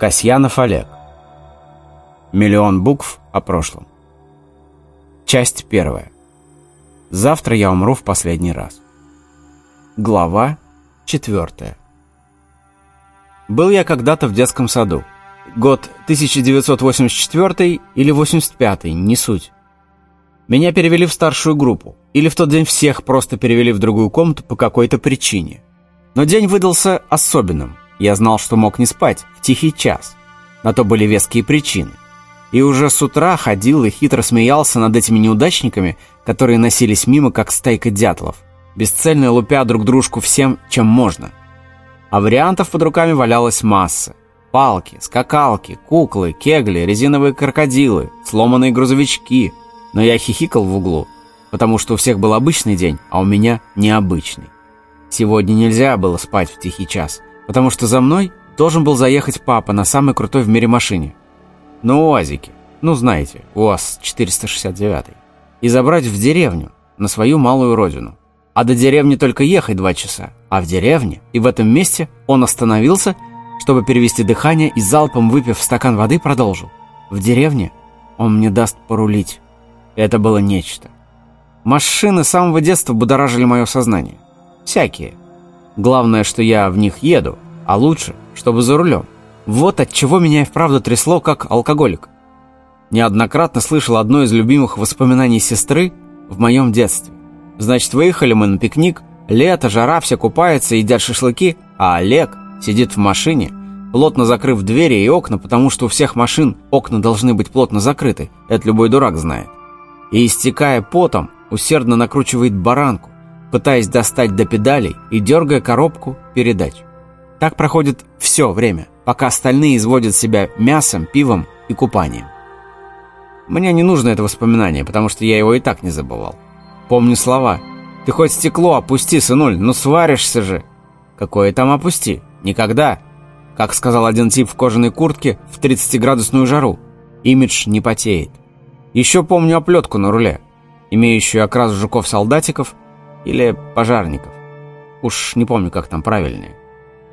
Касьянов Олег. Миллион букв о прошлом. Часть первая. Завтра я умру в последний раз. Глава четвертая. Был я когда-то в детском саду. Год 1984 или 85, не суть. Меня перевели в старшую группу. Или в тот день всех просто перевели в другую комнату по какой-то причине. Но день выдался особенным. Я знал, что мог не спать в тихий час. На то были веские причины. И уже с утра ходил и хитро смеялся над этими неудачниками, которые носились мимо, как стайка дятлов, бесцельно лупя друг дружку всем, чем можно. А вариантов под руками валялась масса. Палки, скакалки, куклы, кегли, резиновые крокодилы, сломанные грузовички. Но я хихикал в углу, потому что у всех был обычный день, а у меня необычный. Сегодня нельзя было спать в тихий час – потому что за мной должен был заехать папа на самой крутой в мире машине. На УАЗике, ну знаете, УАЗ-469. И забрать в деревню, на свою малую родину. А до деревни только ехать два часа. А в деревне и в этом месте он остановился, чтобы перевести дыхание и залпом выпив стакан воды продолжил. В деревне он мне даст порулить. Это было нечто. Машины с самого детства будоражили мое сознание. Всякие. Главное, что я в них еду, а лучше, чтобы за рулем. Вот от чего меня и вправду трясло, как алкоголик. Неоднократно слышал одно из любимых воспоминаний сестры в моем детстве. Значит, выехали мы на пикник, лето, жара, все купаются, едят шашлыки, а Олег сидит в машине, плотно закрыв двери и окна, потому что у всех машин окна должны быть плотно закрыты, это любой дурак знает. И, истекая потом, усердно накручивает баранку, пытаясь достать до педалей и дергая коробку передач. Так проходит все время, пока остальные изводят себя мясом, пивом и купанием. Мне не нужно это воспоминание, потому что я его и так не забывал. Помню слова. «Ты хоть стекло опусти, сынуль, ну сваришься же!» «Какое там опусти? Никогда!» Как сказал один тип в кожаной куртке в 30-градусную жару. Имидж не потеет. Еще помню оплетку на руле, имеющую окрас жуков-солдатиков или пожарников. Уж не помню, как там правильнее.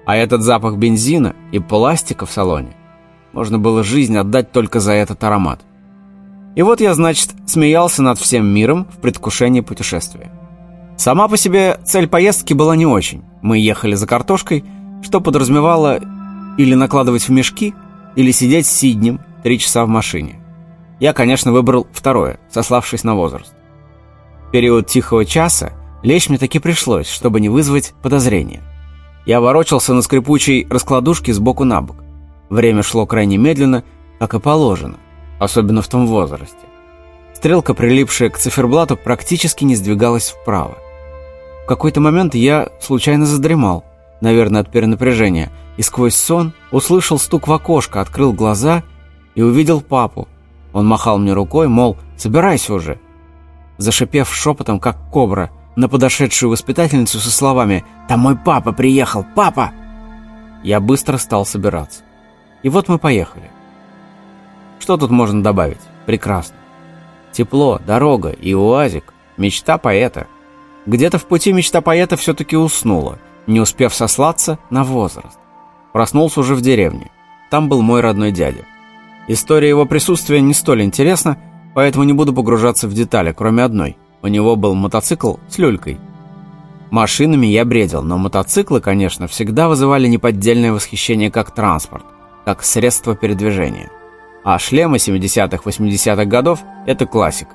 А этот запах бензина и пластика в салоне. Можно было жизнь отдать только за этот аромат. И вот я, значит, смеялся над всем миром в предвкушении путешествия. Сама по себе цель поездки была не очень. Мы ехали за картошкой, что подразумевало или накладывать в мешки, или сидеть с Сиднем три часа в машине. Я, конечно, выбрал второе, сославшись на возраст. В период тихого часа Лечь мне таки пришлось, чтобы не вызвать подозрения. Я ворочался на скрипучей раскладушке сбоку на бок. Время шло крайне медленно, как и положено, особенно в том возрасте. Стрелка, прилипшая к циферблату, практически не сдвигалась вправо. В какой-то момент я случайно задремал, наверное, от перенапряжения, и сквозь сон услышал стук в окошко, открыл глаза и увидел папу. Он махал мне рукой, мол, собирайся уже. Зашипев шепотом, как кобра, на подошедшую воспитательницу со словами «Там мой папа приехал! Папа!» Я быстро стал собираться. И вот мы поехали. Что тут можно добавить? Прекрасно. Тепло, дорога и уазик. Мечта поэта. Где-то в пути мечта поэта все-таки уснула, не успев сослаться на возраст. Проснулся уже в деревне. Там был мой родной дядя. История его присутствия не столь интересна, поэтому не буду погружаться в детали, кроме одной – у него был мотоцикл с люлькой. Машинами я бредил, но мотоциклы, конечно, всегда вызывали неподдельное восхищение как транспорт, как средство передвижения. А шлемы 70-х, 80-х годов – это классика.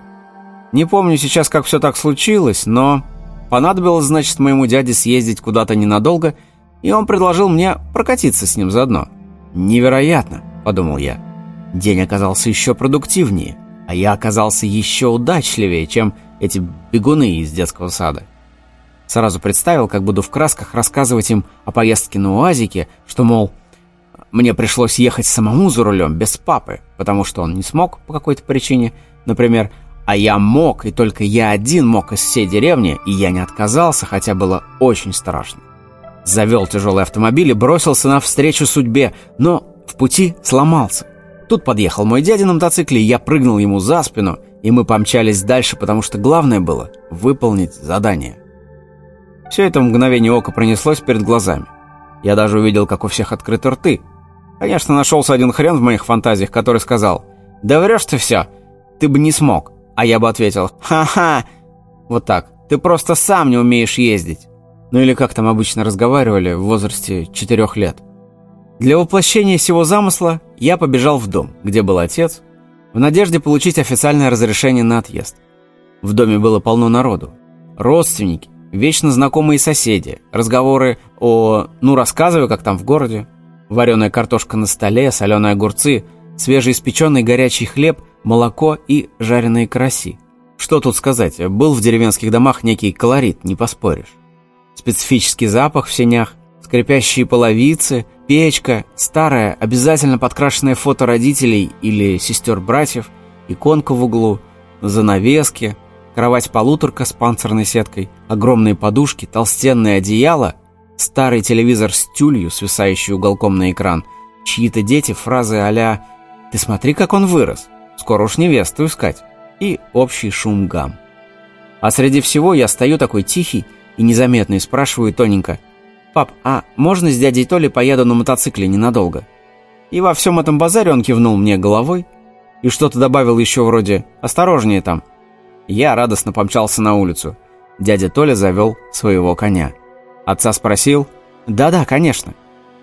Не помню сейчас, как все так случилось, но понадобилось, значит, моему дяде съездить куда-то ненадолго, и он предложил мне прокатиться с ним заодно. «Невероятно», – подумал я. День оказался еще продуктивнее, а я оказался еще удачливее, чем эти бегуны из детского сада. Сразу представил, как буду в красках рассказывать им о поездке на УАЗике, что, мол, мне пришлось ехать самому за рулем, без папы, потому что он не смог по какой-то причине, например, а я мог, и только я один мог из всей деревни, и я не отказался, хотя было очень страшно. Завел тяжелый автомобиль и бросился навстречу судьбе, но в пути сломался. Тут подъехал мой дядя на мотоцикле, я прыгнул ему за спину – и мы помчались дальше, потому что главное было выполнить задание. Все это в мгновение ока пронеслось перед глазами. Я даже увидел, как у всех открыты рты. Конечно, нашелся один хрен в моих фантазиях, который сказал «Да врешь ты все, ты бы не смог». А я бы ответил «Ха-ха». Вот так. Ты просто сам не умеешь ездить. Ну или как там обычно разговаривали в возрасте четырех лет. Для воплощения всего замысла я побежал в дом, где был отец, в надежде получить официальное разрешение на отъезд. В доме было полно народу. Родственники, вечно знакомые соседи, разговоры о «ну рассказывай, как там в городе», вареная картошка на столе, соленые огурцы, свежеиспеченный горячий хлеб, молоко и жареные караси. Что тут сказать, был в деревенских домах некий колорит, не поспоришь. Специфический запах в сенях, скрипящие половицы, печка, старое, обязательно подкрашенное фото родителей или сестер-братьев, иконка в углу, занавески, кровать-полуторка с панцирной сеткой, огромные подушки, толстенное одеяло, старый телевизор с тюлью, свисающий уголком на экран, чьи-то дети, фразы а «Ты смотри, как он вырос, скоро уж невесту искать» и общий шум гам. А среди всего я стою такой тихий и незаметный, спрашиваю тоненько, «Пап, а можно с дядей Толей поеду на мотоцикле ненадолго?» И во всем этом базаре он кивнул мне головой и что-то добавил еще вроде «Осторожнее там». Я радостно помчался на улицу. Дядя Толя завел своего коня. Отца спросил «Да-да, конечно».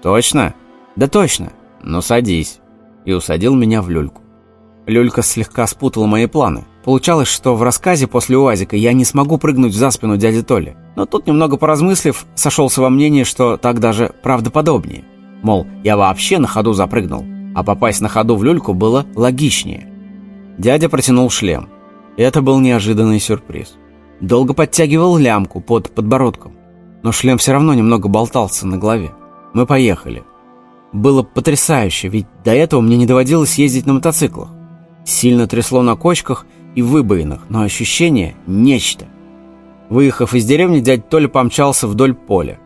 «Точно?» «Да точно». «Ну садись». И усадил меня в люльку. Люлька слегка спутала мои планы. Получалось, что в рассказе после УАЗика я не смогу прыгнуть за спину дяди Толи. Но тут, немного поразмыслив, сошелся во мнении, что так даже правдоподобнее. Мол, я вообще на ходу запрыгнул, а попасть на ходу в люльку было логичнее. Дядя протянул шлем. Это был неожиданный сюрприз. Долго подтягивал лямку под подбородком, но шлем все равно немного болтался на голове. Мы поехали. Было потрясающе, ведь до этого мне не доводилось ездить на мотоциклах. Сильно трясло на кочках и выбоинах, но ощущение – нечто. Выехав из деревни, дядь Толя помчался вдоль поля.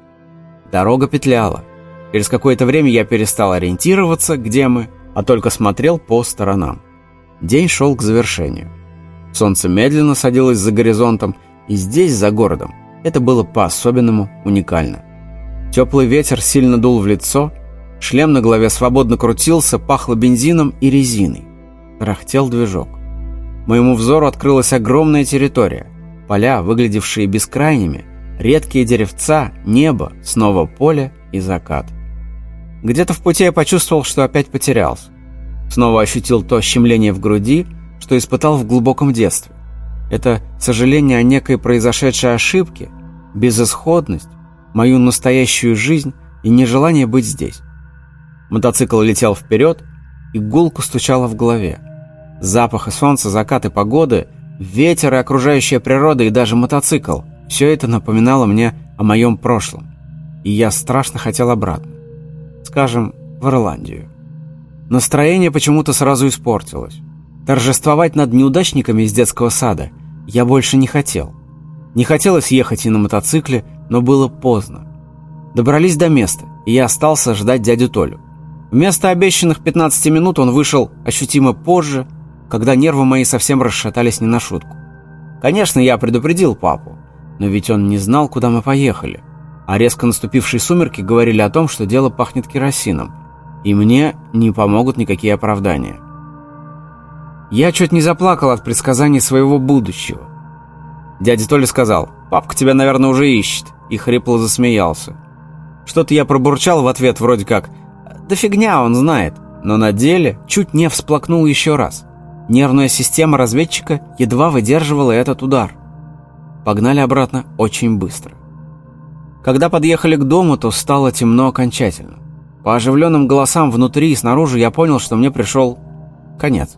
Дорога петляла. Через какое-то время я перестал ориентироваться, где мы, а только смотрел по сторонам. День шел к завершению. Солнце медленно садилось за горизонтом, и здесь, за городом, это было по-особенному уникально. Теплый ветер сильно дул в лицо, шлем на голове свободно крутился, пахло бензином и резиной. Рахтел движок. Моему взору открылась огромная территория. Поля, выглядевшие бескрайними, редкие деревца, небо, снова поле и закат. Где-то в пути я почувствовал, что опять потерялся. Снова ощутил то щемление в груди, что испытал в глубоком детстве. Это сожаление о некой произошедшей ошибке, безысходность, мою настоящую жизнь и нежелание быть здесь. Мотоцикл летел вперед, и гулко стучало в голове. Запах солнца, закаты погоды, ветер и окружающая природа и даже мотоцикл – все это напоминало мне о моем прошлом. И я страшно хотел обратно. Скажем, в Ирландию. Настроение почему-то сразу испортилось. Торжествовать над неудачниками из детского сада я больше не хотел. Не хотелось ехать и на мотоцикле, но было поздно. Добрались до места, и я остался ждать дядю Толю. Вместо обещанных 15 минут он вышел ощутимо позже, когда нервы мои совсем расшатались не на шутку. Конечно, я предупредил папу, но ведь он не знал, куда мы поехали. А резко наступившие сумерки говорили о том, что дело пахнет керосином, и мне не помогут никакие оправдания. Я чуть не заплакал от предсказаний своего будущего. Дядя Толя сказал, «Папка тебя, наверное, уже ищет», и хрипло засмеялся. Что-то я пробурчал в ответ вроде как – да фигня, он знает. Но на деле чуть не всплакнул еще раз. Нервная система разведчика едва выдерживала этот удар. Погнали обратно очень быстро. Когда подъехали к дому, то стало темно окончательно. По оживленным голосам внутри и снаружи я понял, что мне пришел конец.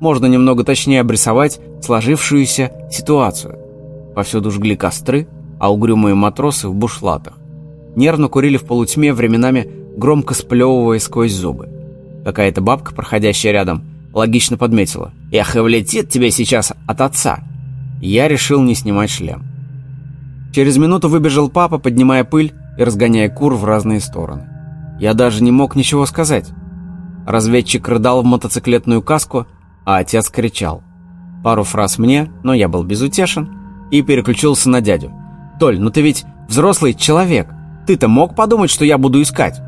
Можно немного точнее обрисовать сложившуюся ситуацию. Повсюду жгли костры, а угрюмые матросы в бушлатах. Нервно курили в полутьме, временами громко сплевывая сквозь зубы. Какая-то бабка, проходящая рядом, логично подметила. «Эх, и влетит тебе сейчас от отца!» Я решил не снимать шлем. Через минуту выбежал папа, поднимая пыль и разгоняя кур в разные стороны. Я даже не мог ничего сказать. Разведчик рыдал в мотоциклетную каску, а отец кричал. Пару фраз мне, но я был безутешен, и переключился на дядю. «Толь, ну ты ведь взрослый человек. Ты-то мог подумать, что я буду искать?»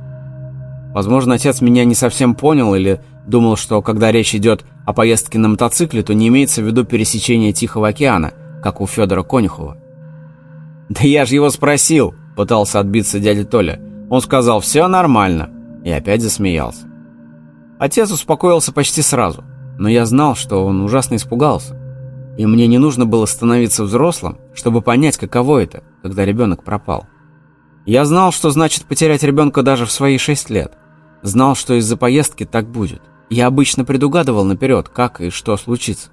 Возможно, отец меня не совсем понял или думал, что когда речь идет о поездке на мотоцикле, то не имеется в виду пересечение Тихого океана, как у Федора Конюхова. «Да я же его спросил!» – пытался отбиться дядя Толя. Он сказал «все нормально» и опять засмеялся. Отец успокоился почти сразу, но я знал, что он ужасно испугался. И мне не нужно было становиться взрослым, чтобы понять, каково это, когда ребенок пропал. Я знал, что значит потерять ребенка даже в свои шесть лет. Знал, что из-за поездки так будет. Я обычно предугадывал наперед, как и что случится.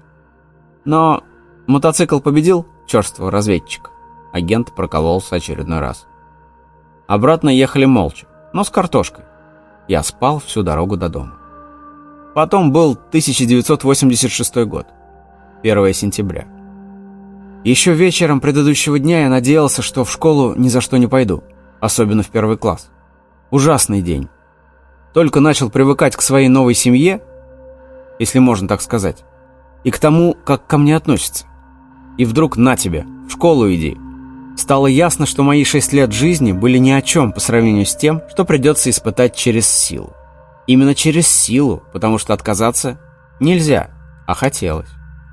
Но мотоцикл победил черствого разведчика. Агент прокололся очередной раз. Обратно ехали молча, но с картошкой. Я спал всю дорогу до дома. Потом был 1986 год, 1 сентября. Еще вечером предыдущего дня я надеялся, что в школу ни за что не пойду, особенно в первый класс. Ужасный день. Только начал привыкать к своей новой семье, если можно так сказать, и к тому, как ко мне относятся. И вдруг на тебе, в школу иди. Стало ясно, что мои шесть лет жизни были ни о чем по сравнению с тем, что придется испытать через силу. Именно через силу, потому что отказаться нельзя, а хотелось.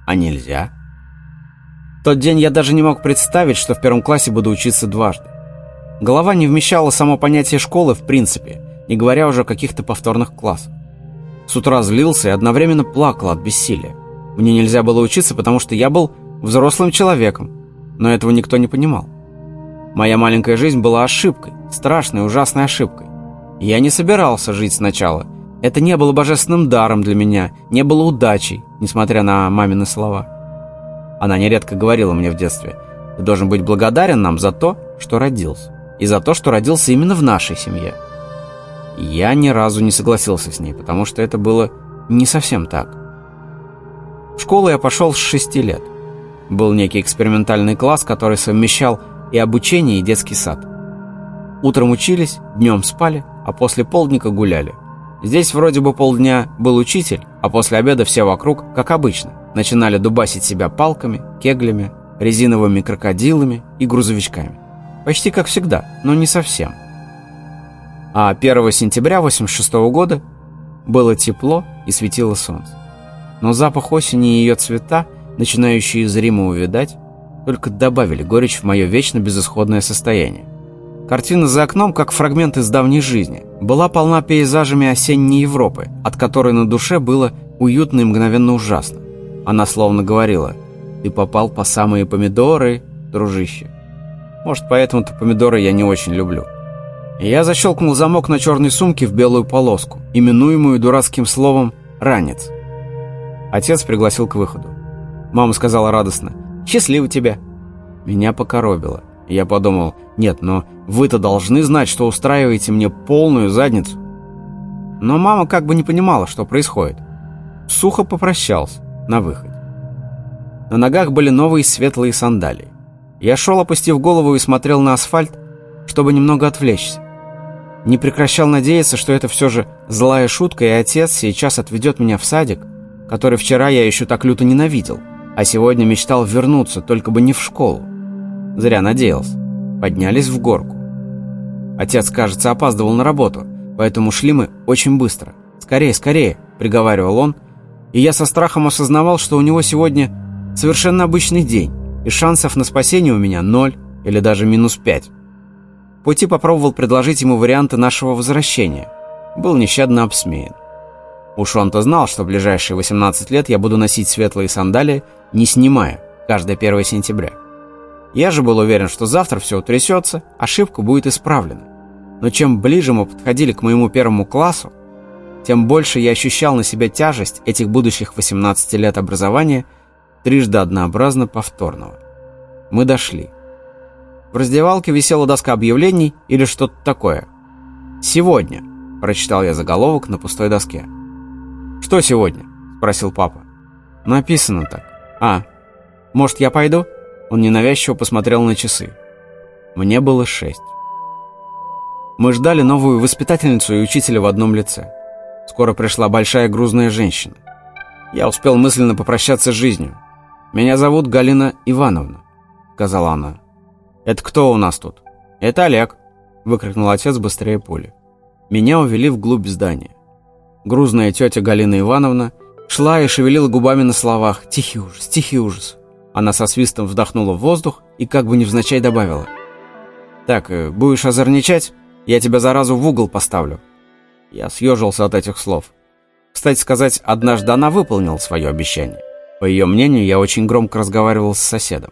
А нельзя. В тот день я даже не мог представить, что в первом классе буду учиться дважды. Голова не вмещала само понятие школы в принципе, не говоря уже о каких-то повторных классах. С утра злился и одновременно плакал от бессилия. Мне нельзя было учиться, потому что я был взрослым человеком, но этого никто не понимал. Моя маленькая жизнь была ошибкой, страшной, ужасной ошибкой. Я не собирался жить сначала. Это не было божественным даром для меня, не было удачей, несмотря на мамины слова. Она нередко говорила мне в детстве, «Ты должен быть благодарен нам за то, что родился, и за то, что родился именно в нашей семье». Я ни разу не согласился с ней, потому что это было не совсем так. В школу я пошел с шести лет. Был некий экспериментальный класс, который совмещал и обучение, и детский сад. Утром учились, днем спали, а после полдника гуляли. Здесь вроде бы полдня был учитель, а после обеда все вокруг, как обычно, начинали дубасить себя палками, кеглями, резиновыми крокодилами и грузовичками. Почти как всегда, но не совсем. А 1 сентября 86 года было тепло и светило солнце. Но запах осени и ее цвета, начинающие зримо увядать, только добавили горечь в мое вечно безысходное состояние. Картина за окном, как фрагмент из давней жизни, была полна пейзажами осенней Европы, от которой на душе было уютно и мгновенно ужасно. Она словно говорила «Ты попал по самые помидоры, дружище». Может, поэтому-то помидоры я не очень люблю. Я защелкнул замок на черной сумке в белую полоску, именуемую дурацким словом «ранец». Отец пригласил к выходу. Мама сказала радостно «Счастливо тебе». Меня покоробило. Я подумал, нет, но вы-то должны знать, что устраиваете мне полную задницу. Но мама как бы не понимала, что происходит. Сухо попрощался на выход. На ногах были новые светлые сандалии. Я шел, опустив голову и смотрел на асфальт, чтобы немного отвлечься. Не прекращал надеяться, что это все же злая шутка, и отец сейчас отведет меня в садик, который вчера я еще так люто ненавидел, а сегодня мечтал вернуться, только бы не в школу. Зря надеялся. Поднялись в горку. Отец, кажется, опаздывал на работу, поэтому шли мы очень быстро. «Скорее, скорее!» – приговаривал он. И я со страхом осознавал, что у него сегодня совершенно обычный день, и шансов на спасение у меня ноль или даже минус пять. Пути попробовал предложить ему варианты нашего возвращения. Был нещадно обсмеян. Уж он-то знал, что в ближайшие 18 лет я буду носить светлые сандалии, не снимая, каждое 1 сентября. Я же был уверен, что завтра все утрясется, ошибка будет исправлена. Но чем ближе мы подходили к моему первому классу, тем больше я ощущал на себя тяжесть этих будущих 18 лет образования, трижды однообразно повторного. Мы дошли. В раздевалке висела доска объявлений или что-то такое. «Сегодня», – прочитал я заголовок на пустой доске. «Что сегодня?» – спросил папа. «Написано так. А, может, я пойду?» Он ненавязчиво посмотрел на часы. Мне было шесть. Мы ждали новую воспитательницу и учителя в одном лице. Скоро пришла большая грузная женщина. Я успел мысленно попрощаться с жизнью. «Меня зовут Галина Ивановна», — сказала она. «Это кто у нас тут?» «Это Олег», — выкрикнул отец быстрее пули. Меня увели вглубь здания. Грузная тетя Галина Ивановна шла и шевелила губами на словах «Тихий ужас, тихий ужас». Она со свистом вдохнула в воздух и как бы невзначай добавила «Так, э, будешь озорничать? Я тебя заразу в угол поставлю». Я съежился от этих слов. Кстати сказать, однажды она выполнила свое обещание. По ее мнению, я очень громко разговаривал с соседом.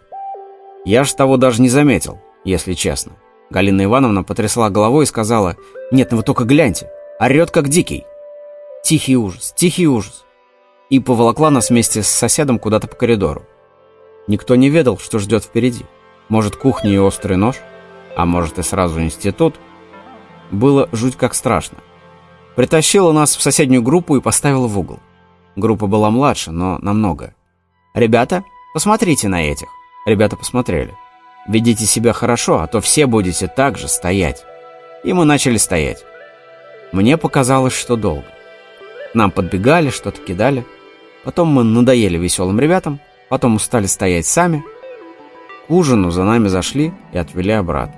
Я ж того даже не заметил, если честно. Галина Ивановна потрясла головой и сказала, «Нет, ну вы только гляньте, орет как дикий». Тихий ужас, тихий ужас. И поволокла нас вместе с соседом куда-то по коридору. Никто не ведал, что ждет впереди. Может, кухня и острый нож, а может и сразу институт. Было жуть как страшно. Притащила нас в соседнюю группу и поставила в угол. Группа была младше, но намного. «Ребята, посмотрите на этих». Ребята посмотрели. «Ведите себя хорошо, а то все будете так же стоять». И мы начали стоять. Мне показалось, что долго. нам подбегали, что-то кидали. Потом мы надоели веселым ребятам, потом устали стоять сами. К ужину за нами зашли и отвели обратно.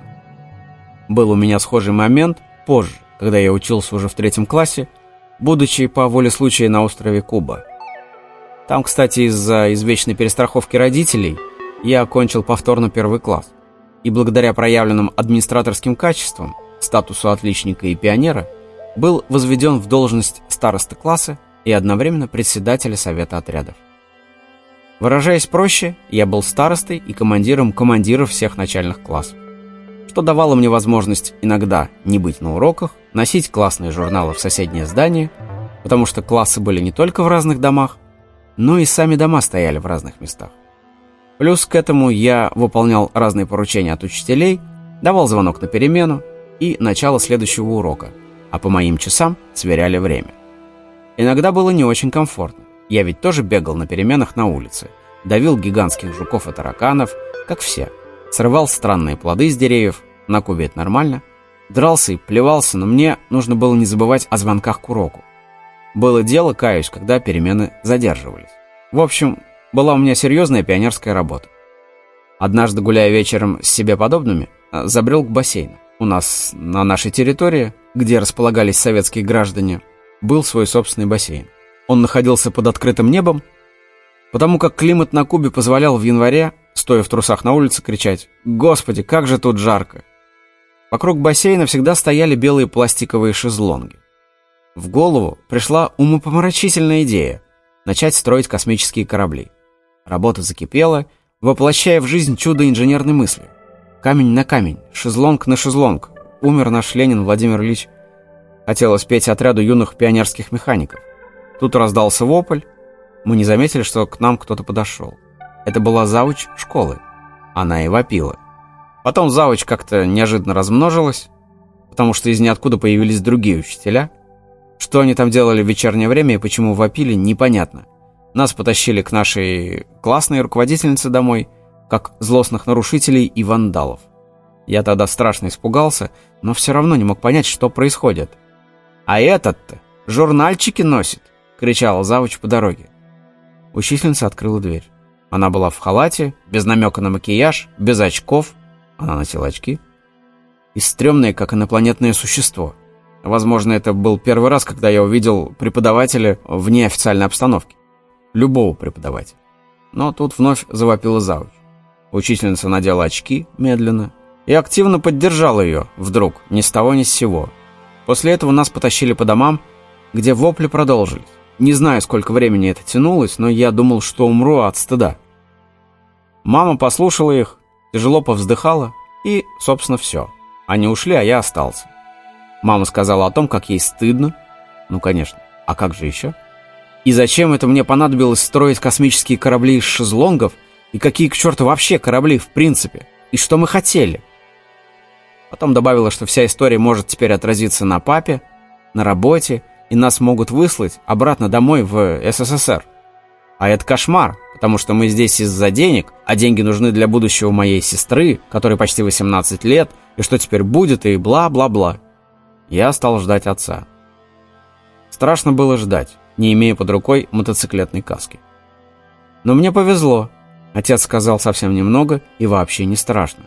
Был у меня схожий момент позже, когда я учился уже в третьем классе, будучи по воле случая на острове Куба. Там, кстати, из-за извечной перестраховки родителей я окончил повторно первый класс. И благодаря проявленным администраторским качествам, статусу отличника и пионера, был возведен в должность старосты класса и одновременно председателя совета отрядов. Выражаясь проще, я был старостой и командиром командиров всех начальных классов, что давало мне возможность иногда не быть на уроках, носить классные журналы в соседнее здание, потому что классы были не только в разных домах, но и сами дома стояли в разных местах. Плюс к этому я выполнял разные поручения от учителей, давал звонок на перемену и начало следующего урока, а по моим часам сверяли время. Иногда было не очень комфортно. Я ведь тоже бегал на переменах на улице, давил гигантских жуков и тараканов, как все, срывал странные плоды с деревьев, на Кубе это нормально, дрался и плевался, но мне нужно было не забывать о звонках к уроку. Было дело, каюсь, когда перемены задерживались. В общем, была у меня серьезная пионерская работа. Однажды, гуляя вечером с себе подобными, э, забрел к бассейну. У нас на нашей территории, где располагались советские граждане, был свой собственный бассейн. Он находился под открытым небом, потому как климат на Кубе позволял в январе, стоя в трусах на улице, кричать «Господи, как же тут жарко!». Вокруг бассейна всегда стояли белые пластиковые шезлонги. В голову пришла умопомрачительная идея начать строить космические корабли. Работа закипела, воплощая в жизнь чудо инженерной мысли. Камень на камень, шезлонг на шезлонг. Умер наш Ленин Владимир Ильич. Хотелось петь отряду юных пионерских механиков. Тут раздался вопль. Мы не заметили, что к нам кто-то подошел. Это была завуч школы. Она и вопила. Потом завуч как-то неожиданно размножилась, потому что из ниоткуда появились другие учителя. Что они там делали в вечернее время и почему вопили, непонятно. Нас потащили к нашей классной руководительнице домой, как злостных нарушителей и вандалов. Я тогда страшно испугался, но все равно не мог понять, что происходит. «А этот-то журнальчики носит!» — кричала завуч по дороге. Учительница открыла дверь. Она была в халате, без намека на макияж, без очков. Она носила очки. И стрёмная, как инопланетное существо. Возможно, это был первый раз, когда я увидел преподавателя в неофициальной обстановке. Любого преподавателя. Но тут вновь завопила завуч. Учительница надела очки медленно и активно поддержала ее, вдруг, ни с того ни с сего. После этого нас потащили по домам, где вопли продолжились. Не знаю, сколько времени это тянулось, но я думал, что умру от стыда. Мама послушала их, тяжело повздыхала, и, собственно, все. Они ушли, а я остался. Мама сказала о том, как ей стыдно. Ну, конечно. А как же еще? И зачем это мне понадобилось строить космические корабли из шезлонгов? И какие к черту вообще корабли в принципе? И что мы хотели? Потом добавила, что вся история может теперь отразиться на папе, на работе и нас могут выслать обратно домой в СССР. А это кошмар, потому что мы здесь из-за денег, а деньги нужны для будущего моей сестры, которой почти 18 лет, и что теперь будет, и бла-бла-бла. Я стал ждать отца. Страшно было ждать, не имея под рукой мотоциклетной каски. Но мне повезло. Отец сказал совсем немного и вообще не страшно.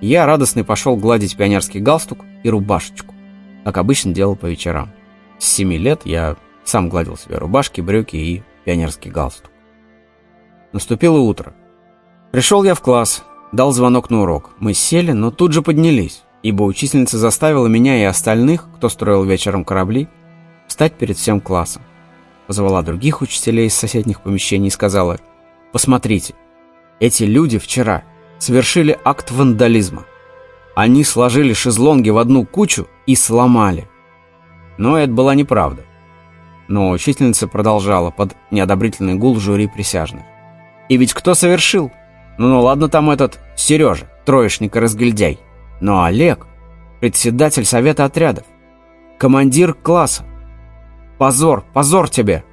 Я радостный пошел гладить пионерский галстук и рубашечку как обычно делал по вечерам. С семи лет я сам гладил себе рубашки, брюки и пионерский галстук. Наступило утро. Пришел я в класс, дал звонок на урок. Мы сели, но тут же поднялись, ибо учительница заставила меня и остальных, кто строил вечером корабли, встать перед всем классом. Позвала других учителей из соседних помещений и сказала, «Посмотрите, эти люди вчера совершили акт вандализма. Они сложили шезлонги в одну кучу и сломали». Но это была неправда. Но учительница продолжала под неодобрительный гул жюри присяжных. И ведь кто совершил? Ну, ну ладно там этот Сережа, троечник и разгильдяй. Но Олег, председатель совета отрядов, командир класса. Позор, позор тебе!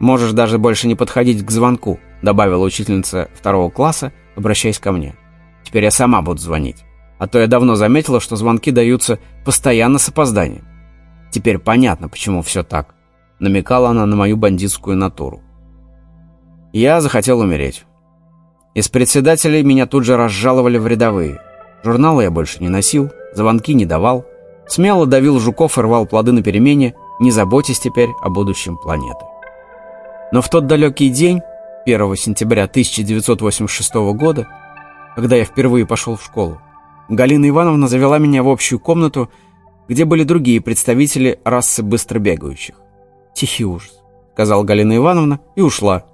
Можешь даже больше не подходить к звонку, добавила учительница второго класса, обращаясь ко мне. Теперь я сама буду звонить. А то я давно заметила, что звонки даются постоянно с опозданием. Теперь понятно, почему все так. Намекала она на мою бандитскую натуру. Я захотел умереть. Из председателей меня тут же разжаловали в рядовые. Журналы я больше не носил, звонки не давал. Смело давил жуков и рвал плоды на перемене, не заботясь теперь о будущем планеты. Но в тот далекий день, 1 сентября 1986 года, когда я впервые пошел в школу, Галина Ивановна завела меня в общую комнату, где были другие представители расы быстробегающих. «Тихий ужас», — сказала Галина Ивановна и ушла,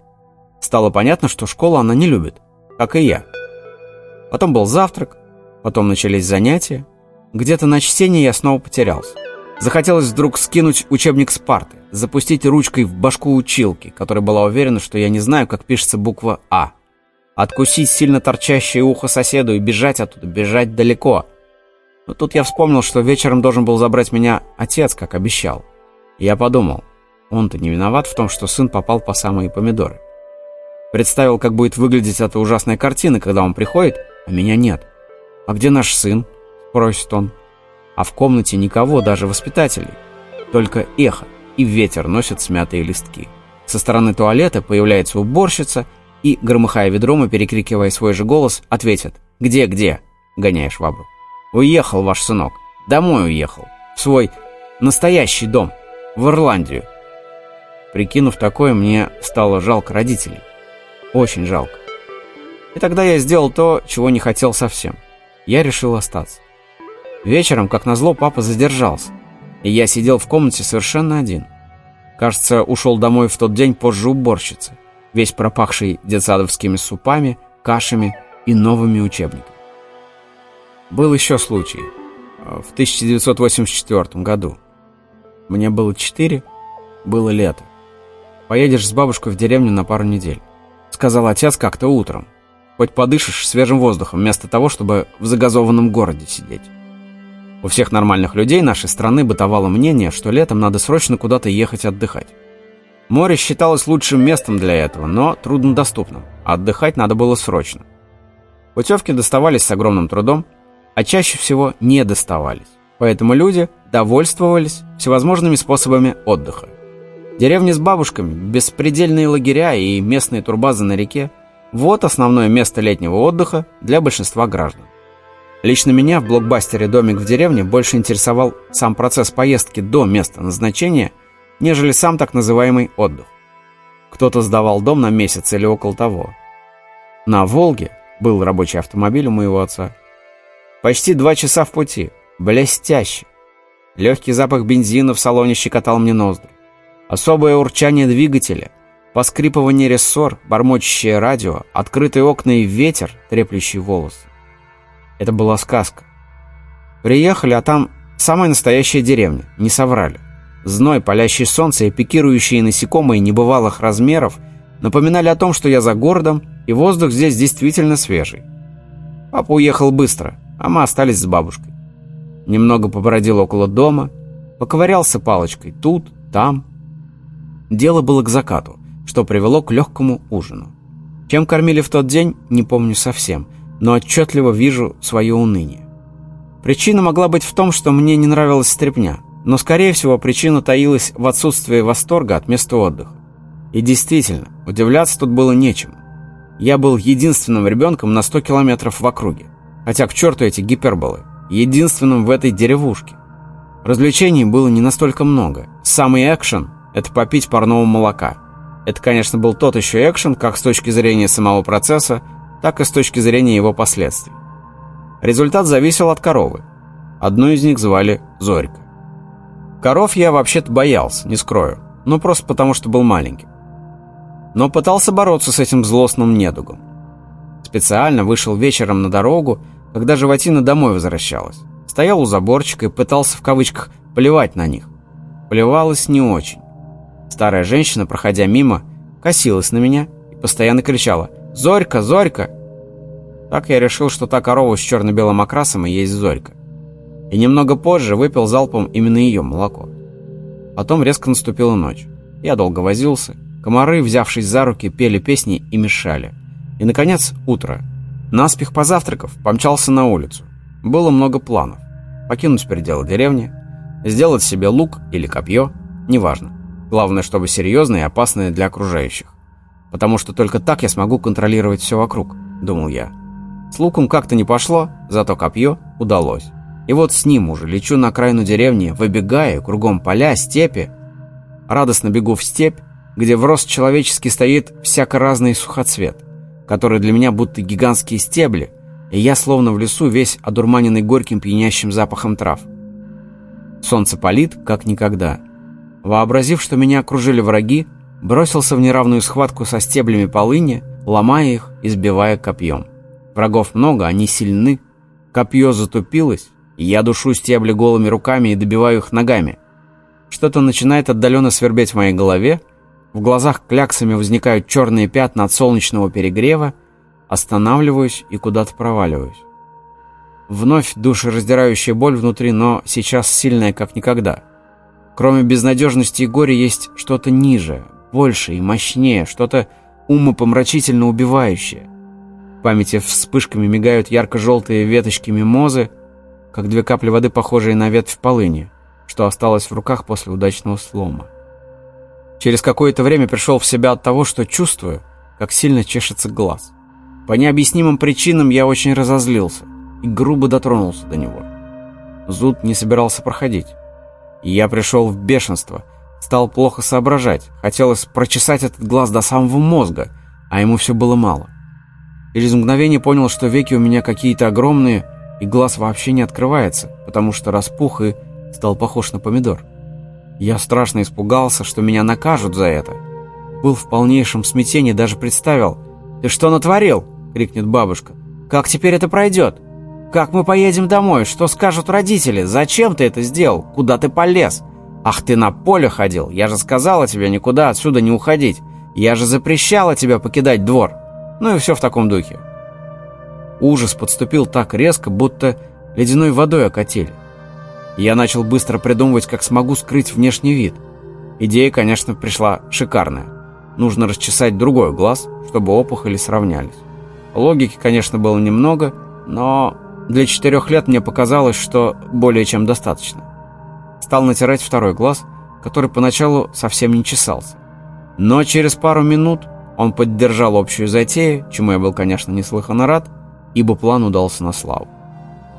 Стало понятно, что школу она не любит, как и я. Потом был завтрак, потом начались занятия. Где-то на чтении я снова потерялся. Захотелось вдруг скинуть учебник с парты, запустить ручкой в башку училки, которая была уверена, что я не знаю, как пишется буква «А». Откусить сильно торчащее ухо соседу и бежать оттуда, бежать далеко. Но тут я вспомнил, что вечером должен был забрать меня отец, как обещал. Я подумал, он-то не виноват в том, что сын попал по самые помидоры. Представил, как будет выглядеть эта ужасная картина, когда он приходит, а меня нет. «А где наш сын?» – просит он. А в комнате никого, даже воспитателей. Только эхо и ветер носят смятые листки. Со стороны туалета появляется уборщица и, громыхая ведром и перекрикивая свой же голос, ответит «Где, где?» – гоняя швабру. «Уехал ваш сынок. Домой уехал. В свой настоящий дом. В Ирландию». Прикинув такое, мне стало жалко родителей. Очень жалко. И тогда я сделал то, чего не хотел совсем. Я решил остаться. Вечером, как назло, папа задержался. И я сидел в комнате совершенно один. Кажется, ушел домой в тот день позже уборщицы, весь пропахший детсадовскими супами, кашами и новыми учебниками. Был еще случай. В 1984 году. Мне было четыре, было лето. Поедешь с бабушкой в деревню на пару недель сказал отец как-то утром. Хоть подышишь свежим воздухом, вместо того, чтобы в загазованном городе сидеть. У всех нормальных людей нашей страны бытовало мнение, что летом надо срочно куда-то ехать отдыхать. Море считалось лучшим местом для этого, но труднодоступным, а отдыхать надо было срочно. Путевки доставались с огромным трудом, а чаще всего не доставались. Поэтому люди довольствовались всевозможными способами отдыха. Деревни с бабушками, беспредельные лагеря и местные турбазы на реке – вот основное место летнего отдыха для большинства граждан. Лично меня в блокбастере «Домик в деревне» больше интересовал сам процесс поездки до места назначения, нежели сам так называемый отдых. Кто-то сдавал дом на месяц или около того. На «Волге» был рабочий автомобиль у моего отца. Почти два часа в пути. Блестяще. Легкий запах бензина в салоне щекотал мне ноздри. Особое урчание двигателя, поскрипывание рессор, бормочащее радио, открытые окна и ветер, треплющий волосы. Это была сказка. Приехали, а там самая настоящая деревня, не соврали. Зной, палящий солнце и пикирующие насекомые небывалых размеров напоминали о том, что я за городом, и воздух здесь действительно свежий. Папа уехал быстро, а мы остались с бабушкой. Немного побродил около дома, поковырялся палочкой тут, там, Дело было к закату, что привело к легкому ужину. Чем кормили в тот день, не помню совсем, но отчетливо вижу свое уныние. Причина могла быть в том, что мне не нравилась стряпня, но, скорее всего, причина таилась в отсутствии восторга от места отдыха. И действительно, удивляться тут было нечему. Я был единственным ребенком на 100 километров в округе. Хотя к черту эти гиперболы. Единственным в этой деревушке. Развлечений было не настолько много. Самый экшен – это попить парного молока. Это, конечно, был тот еще экшен, как с точки зрения самого процесса, так и с точки зрения его последствий. Результат зависел от коровы. Одну из них звали Зорька. Коров я вообще-то боялся, не скрою, но просто потому, что был маленьким. Но пытался бороться с этим злостным недугом. Специально вышел вечером на дорогу, когда животина домой возвращалась. Стоял у заборчика и пытался в кавычках плевать на них. Плевалась не очень. Старая женщина, проходя мимо, косилась на меня и постоянно кричала «Зорька! Зорька!». Так я решил, что та корова с черно-белым окрасом и есть Зорька. И немного позже выпил залпом именно ее молоко. Потом резко наступила ночь. Я долго возился. Комары, взявшись за руки, пели песни и мешали. И, наконец, утро. Наспех позавтракав, помчался на улицу. Было много планов. Покинуть пределы деревни, сделать себе лук или копье, неважно. Главное, чтобы серьезное и опасное для окружающих. Потому что только так я смогу контролировать все вокруг, думал я. С луком как-то не пошло, зато копье удалось. И вот с ним уже лечу на окраину деревни, выбегая, кругом поля, степи. Радостно бегу в степь, где в рост человеческий стоит всяко разный сухоцвет, который для меня будто гигантские стебли, и я словно в лесу весь одурманенный горьким пьянящим запахом трав. Солнце палит, как никогда. Вообразив, что меня окружили враги, бросился в неравную схватку со стеблями полыни, ломая их и сбивая копьем. Врагов много, они сильны. Копье затупилось, и я душу стебли голыми руками и добиваю их ногами. Что-то начинает отдаленно свербеть в моей голове, в глазах кляксами возникают черные пятна от солнечного перегрева, останавливаюсь и куда-то проваливаюсь. Вновь душераздирающая боль внутри, но сейчас сильная, как никогда. Кроме безнадежности и горя есть что-то ниже, больше и мощнее, что-то умопомрачительно убивающее. В памяти вспышками мигают ярко-желтые веточки мимозы, как две капли воды, похожие на ветвь полыни, что осталось в руках после удачного слома. Через какое-то время пришел в себя от того, что чувствую, как сильно чешется глаз. По необъяснимым причинам я очень разозлился и грубо дотронулся до него. Зуд не собирался проходить. И я пришел в бешенство, стал плохо соображать, хотелось прочесать этот глаз до самого мозга, а ему все было мало. Через мгновение понял, что веки у меня какие-то огромные, и глаз вообще не открывается, потому что распух и стал похож на помидор. Я страшно испугался, что меня накажут за это. Был в полнейшем смятении, даже представил. «Ты что натворил?» — крикнет бабушка. «Как теперь это пройдет? Как мы поедем домой? Что скажут родители? Зачем ты это сделал? Куда ты полез? Ах, ты на поле ходил! Я же сказала тебе никуда отсюда не уходить! Я же запрещала тебе покидать двор!» Ну и все в таком духе. Ужас подступил так резко, будто ледяной водой окатили. Я начал быстро придумывать, как смогу скрыть внешний вид. Идея, конечно, пришла шикарная. Нужно расчесать другой глаз, чтобы опухоли сравнялись. Логики, конечно, было немного, но для четырех лет мне показалось, что более чем достаточно. Стал натирать второй глаз, который поначалу совсем не чесался. Но через пару минут он поддержал общую затею, чему я был, конечно, неслыханно рад, ибо план удался на славу.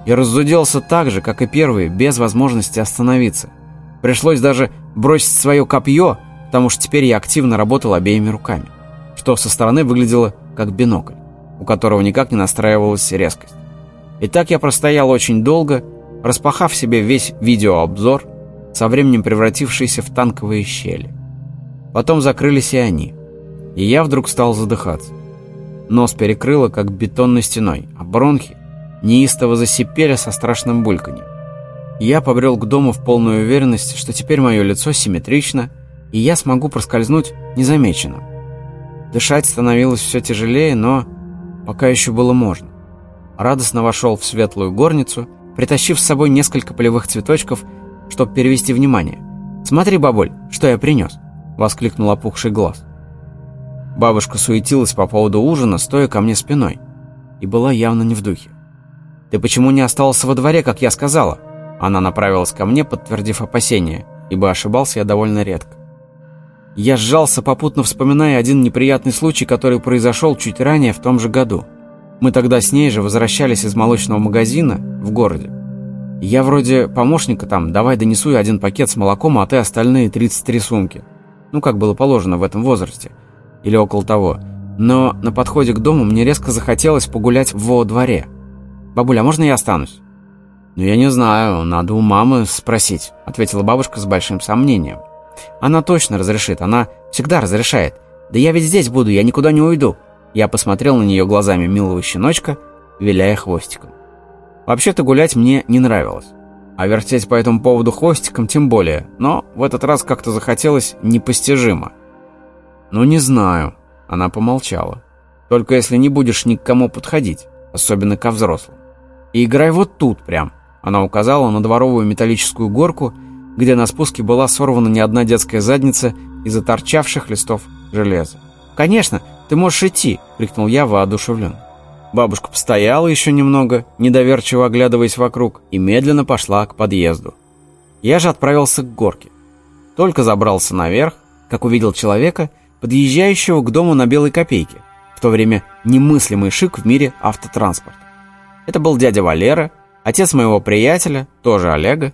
И разуделся так же, как и первый, без возможности остановиться. Пришлось даже бросить свое копье, потому что теперь я активно работал обеими руками, что со стороны выглядело как бинокль, у которого никак не настраивалась резкость. И так я простоял очень долго, распахав себе весь видеообзор, со временем превратившийся в танковые щели. Потом закрылись и они, и я вдруг стал задыхаться. Нос перекрыло, как бетонной стеной, а бронхи неистово засипели со страшным бульканьем. Я побрел к дому в полной уверенности, что теперь мое лицо симметрично, и я смогу проскользнуть незамеченным. Дышать становилось все тяжелее, но пока еще было можно. Радостно вошел в светлую горницу, притащив с собой несколько полевых цветочков, чтобы перевести внимание. «Смотри, бабуль, что я принес!» — воскликнул опухший глаз. Бабушка суетилась по поводу ужина, стоя ко мне спиной, и была явно не в духе. «Ты почему не остался во дворе, как я сказала?» Она направилась ко мне, подтвердив опасения, ибо ошибался я довольно редко. Я сжался, попутно вспоминая один неприятный случай, который произошел чуть ранее в том же году. Мы тогда с ней же возвращались из молочного магазина в городе. Я вроде помощника там, давай донесу один пакет с молоком, а ты остальные 33 сумки. Ну, как было положено в этом возрасте. Или около того. Но на подходе к дому мне резко захотелось погулять во дворе. «Бабуля, а можно я останусь?» «Ну, я не знаю, надо у мамы спросить», — ответила бабушка с большим сомнением. «Она точно разрешит, она всегда разрешает. Да я ведь здесь буду, я никуда не уйду». Я посмотрел на нее глазами милого щеночка, виляя хвостиком. Вообще-то гулять мне не нравилось. А вертеть по этому поводу хвостиком тем более, но в этот раз как-то захотелось непостижимо. «Ну, не знаю», — она помолчала. «Только если не будешь ни к кому подходить, особенно ко взрослым. И играй вот тут прям». Она указала на дворовую металлическую горку, где на спуске была сорвана не одна детская задница из-за торчавших листов железа. «Конечно, ты можешь идти!» — крикнул я воодушевлен. Бабушка постояла еще немного, недоверчиво оглядываясь вокруг, и медленно пошла к подъезду. Я же отправился к горке. Только забрался наверх, как увидел человека, подъезжающего к дому на белой копейке, в то время немыслимый шик в мире автотранспорта. Это был дядя Валера, отец моего приятеля, тоже Олега,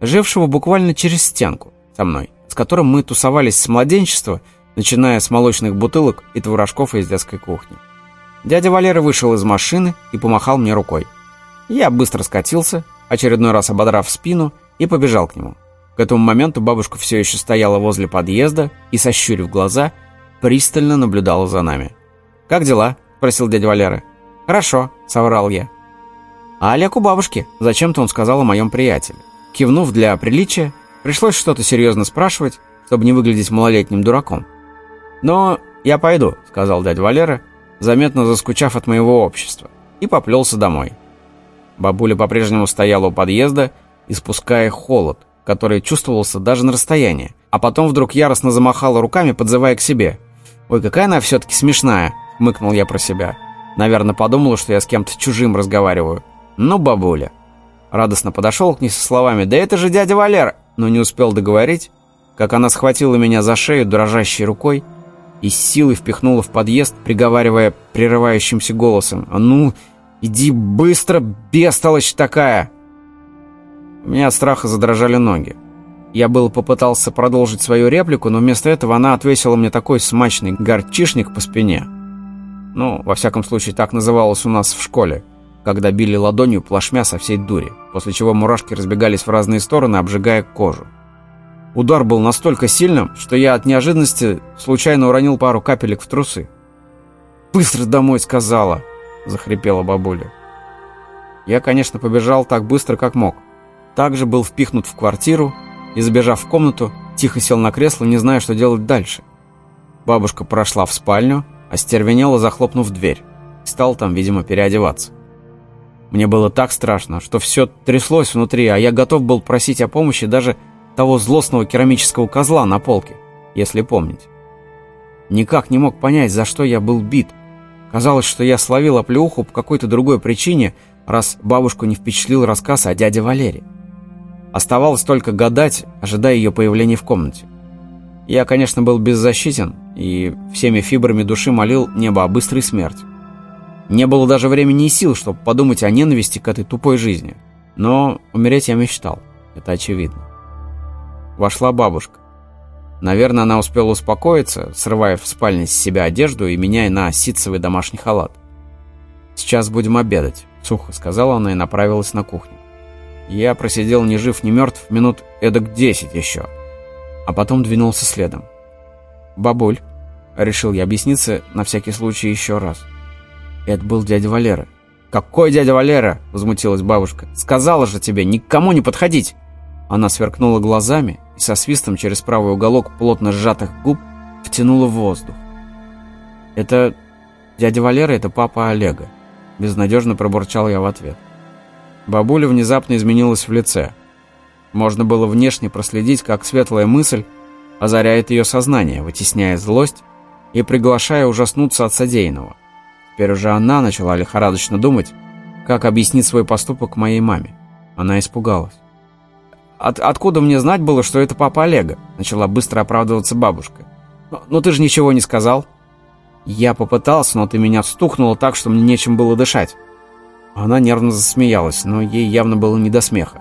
жившего буквально через стенку со мной, с которым мы тусовались с младенчества, начиная с молочных бутылок и творожков из детской кухни. Дядя Валера вышел из машины и помахал мне рукой. Я быстро скатился, очередной раз ободрав спину, и побежал к нему. К этому моменту бабушка все еще стояла возле подъезда и, сощурив глаза, пристально наблюдала за нами. «Как дела?» – спросил дядя Валера. «Хорошо», – соврал я. А Олег у бабушки. Зачем-то он сказал о моем приятеле. Кивнув для приличия, пришлось что-то серьезно спрашивать, чтобы не выглядеть малолетним дураком. «Но я пойду», — сказал дядя Валера, заметно заскучав от моего общества, и поплелся домой. Бабуля по-прежнему стояла у подъезда, испуская холод, который чувствовался даже на расстоянии, а потом вдруг яростно замахала руками, подзывая к себе. «Ой, какая она все-таки смешная!» — мыкнул я про себя. Наверное, подумала, что я с кем-то чужим разговариваю. «Ну, бабуля!» Радостно подошел к ней со словами «Да это же дядя Валера!» Но не успел договорить, как она схватила меня за шею дрожащей рукой и с силой впихнула в подъезд, приговаривая прерывающимся голосом «А ну, иди быстро, бестолочь такая!» У меня от страха задрожали ноги. Я был попытался продолжить свою реплику, но вместо этого она отвесила мне такой смачный горчишник по спине. Ну, во всяком случае, так называлось у нас в школе – когда били ладонью плашмя со всей дури, после чего мурашки разбегались в разные стороны, обжигая кожу. Удар был настолько сильным, что я от неожиданности случайно уронил пару капелек в трусы. «Быстро домой!» — сказала, — захрипела бабуля. Я, конечно, побежал так быстро, как мог. Также был впихнут в квартиру и, забежав в комнату, тихо сел на кресло, не зная, что делать дальше. Бабушка прошла в спальню, остервенела, захлопнув дверь. Стал там, видимо, переодеваться. Мне было так страшно, что все тряслось внутри, а я готов был просить о помощи даже того злостного керамического козла на полке, если помнить. Никак не мог понять, за что я был бит. Казалось, что я словил оплеуху по какой-то другой причине, раз бабушку не впечатлил рассказ о дяде Валере. Оставалось только гадать, ожидая ее появления в комнате. Я, конечно, был беззащитен и всеми фибрами души молил небо о быстрой смерти. Не было даже времени и сил, чтобы подумать о ненависти к этой тупой жизни. Но умереть я мечтал, это очевидно. Вошла бабушка. Наверное, она успела успокоиться, срывая в спальне с себя одежду и меняя на ситцевый домашний халат. «Сейчас будем обедать», — сухо сказала она и направилась на кухню. Я просидел ни жив, ни мертв минут эдак десять еще, а потом двинулся следом. «Бабуль», — решил я объясниться на всякий случай еще раз, — это был дядя Валера. «Какой дядя Валера?» – возмутилась бабушка. «Сказала же тебе, никому не подходить!» Она сверкнула глазами и со свистом через правый уголок плотно сжатых губ втянула воздух. «Это дядя Валера, это папа Олега», – безнадежно пробурчал я в ответ. Бабуля внезапно изменилась в лице. Можно было внешне проследить, как светлая мысль озаряет ее сознание, вытесняя злость и приглашая ужаснуться от содеянного – Теперь уже она начала лихорадочно думать, как объяснить свой поступок моей маме. Она испугалась. От, «Откуда мне знать было, что это папа Олега?» Начала быстро оправдываться бабушка. «Но, ты же ничего не сказал». «Я попытался, но ты меня стукнула так, что мне нечем было дышать». Она нервно засмеялась, но ей явно было не до смеха.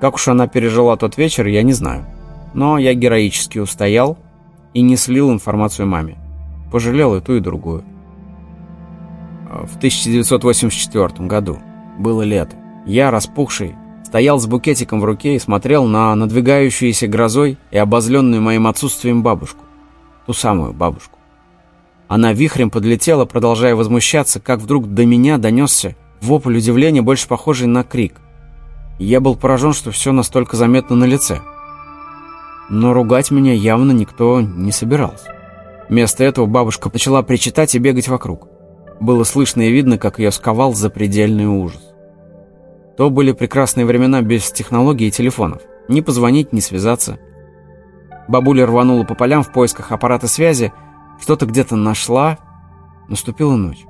Как уж она пережила тот вечер, я не знаю. Но я героически устоял и не слил информацию маме. Пожалел и ту, и другую. В 1984 году. Было лето. Я, распухший, стоял с букетиком в руке и смотрел на надвигающуюся грозой и обозленную моим отсутствием бабушку. Ту самую бабушку. Она вихрем подлетела, продолжая возмущаться, как вдруг до меня донесся вопль удивления, больше похожий на крик. Я был поражен, что все настолько заметно на лице. Но ругать меня явно никто не собирался. Вместо этого бабушка начала причитать и бегать вокруг. Было слышно и видно, как ее сковал запредельный ужас. То были прекрасные времена без технологий и телефонов. Ни позвонить, ни связаться. Бабуля рванула по полям в поисках аппарата связи, что-то где-то нашла. Наступила ночь.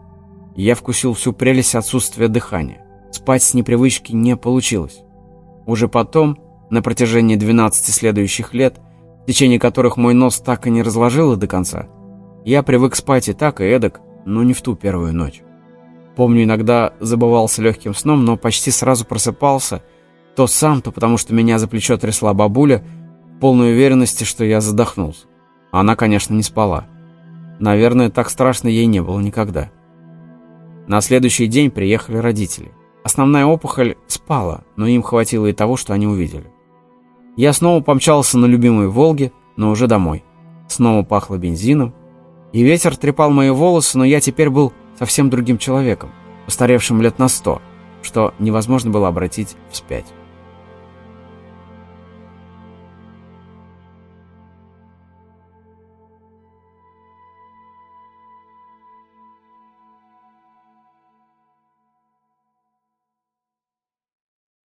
Я вкусил всю прелесть отсутствия дыхания. Спать с непривычки не получилось. Уже потом, на протяжении 12 следующих лет, в течение которых мой нос так и не разложило до конца, я привык спать и так, и эдак, но не в ту первую ночь. Помню, иногда забывался легким сном, но почти сразу просыпался, то сам, то потому что меня за плечо трясла бабуля, полной уверенности, что я задохнулся. Она, конечно, не спала. Наверное, так страшно ей не было никогда. На следующий день приехали родители. Основная опухоль спала, но им хватило и того, что они увидели. Я снова помчался на любимой «Волге», но уже домой. Снова пахло бензином, и ветер трепал мои волосы, но я теперь был совсем другим человеком, постаревшим лет на сто, что невозможно было обратить вспять.